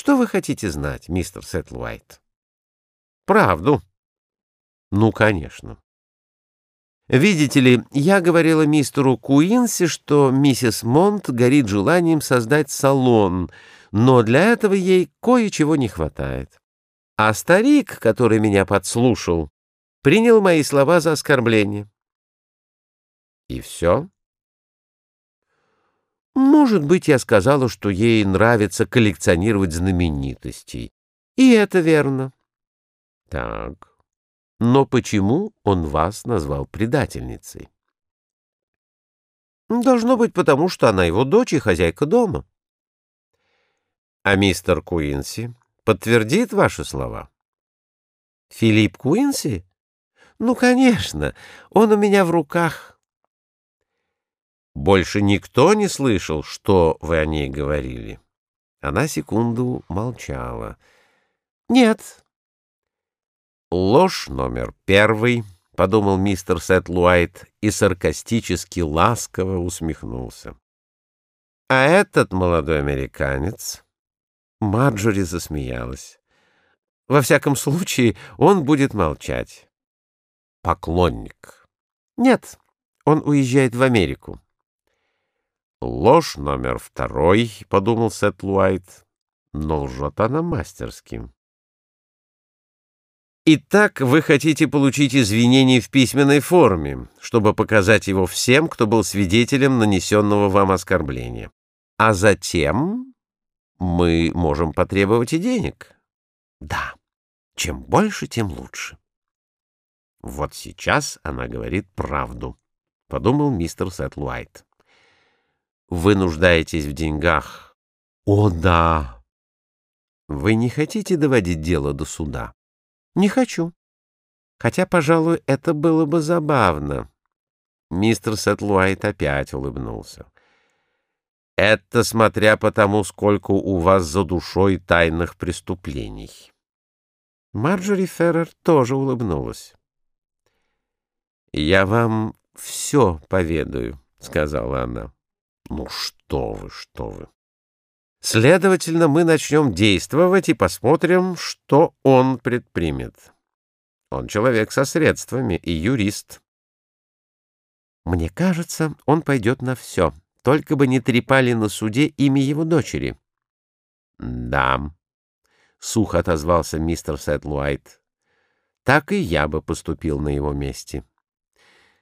Что вы хотите знать, мистер Сеттлуайт? Правду. Ну, конечно. Видите ли, я говорила мистеру Куинси, что миссис Монт горит желанием создать салон, но для этого ей кое-чего не хватает. А старик, который меня подслушал, принял мои слова за оскорбление. И все? Может быть, я сказала, что ей нравится коллекционировать знаменитостей. И это верно. Так. Но почему он вас назвал предательницей? Должно быть, потому что она его дочь и хозяйка дома. А мистер Куинси подтвердит ваши слова? Филипп Куинси? Ну, конечно, он у меня в руках. Больше никто не слышал, что вы о ней говорили. Она секунду молчала. Нет, «Ложь номер первый», — подумал мистер Сет-Луайт и саркастически ласково усмехнулся. «А этот молодой американец...» Марджори засмеялась. «Во всяком случае, он будет молчать». «Поклонник». «Нет, он уезжает в Америку». «Ложь номер второй», — подумал Сет-Луайт, но лжет она мастерским. Итак, вы хотите получить извинения в письменной форме, чтобы показать его всем, кто был свидетелем нанесенного вам оскорбления. А затем мы можем потребовать и денег. Да, чем больше, тем лучше. Вот сейчас она говорит правду, — подумал мистер Сетлуайт. Вы нуждаетесь в деньгах. О, да. Вы не хотите доводить дело до суда? Не хочу. Хотя, пожалуй, это было бы забавно. Мистер Сетлуайт опять улыбнулся. Это смотря по тому, сколько у вас за душой тайных преступлений. Марджори Феррер тоже улыбнулась. «Я вам все поведаю», — сказала она. «Ну что вы, что вы!» Следовательно, мы начнем действовать и посмотрим, что он предпримет. Он человек со средствами и юрист. Мне кажется, он пойдет на все, только бы не трепали на суде имя его дочери. — Да, — сухо отозвался мистер Сетлуайт. — Так и я бы поступил на его месте.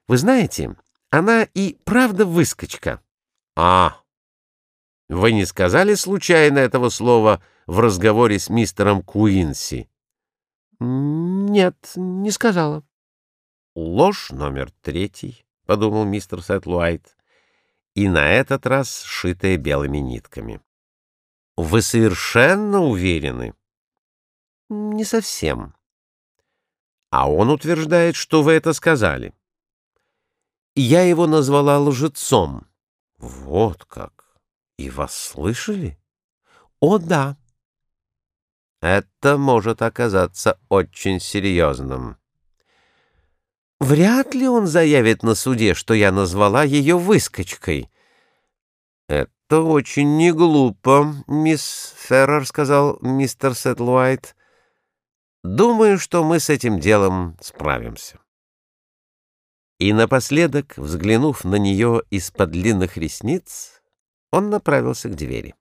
Вы знаете, она и правда выскочка. — А, вы не сказали случайно этого слова в разговоре с мистером Куинси? Нет, не сказала. Ложь номер третий, подумал мистер Сетлуайт, и на этот раз сшитая белыми нитками. Вы совершенно уверены? Не совсем. А он утверждает, что вы это сказали. Я его назвала лжецом. Вот как. И вас слышали? О, да. Это может оказаться очень серьезным. Вряд ли он заявит на суде, что я назвала ее выскочкой. Это очень не глупо, мисс Феррер, сказал мистер Сетлуайт. Думаю, что мы с этим делом справимся. И напоследок, взглянув на нее из-под длинных ресниц, он направился к двери.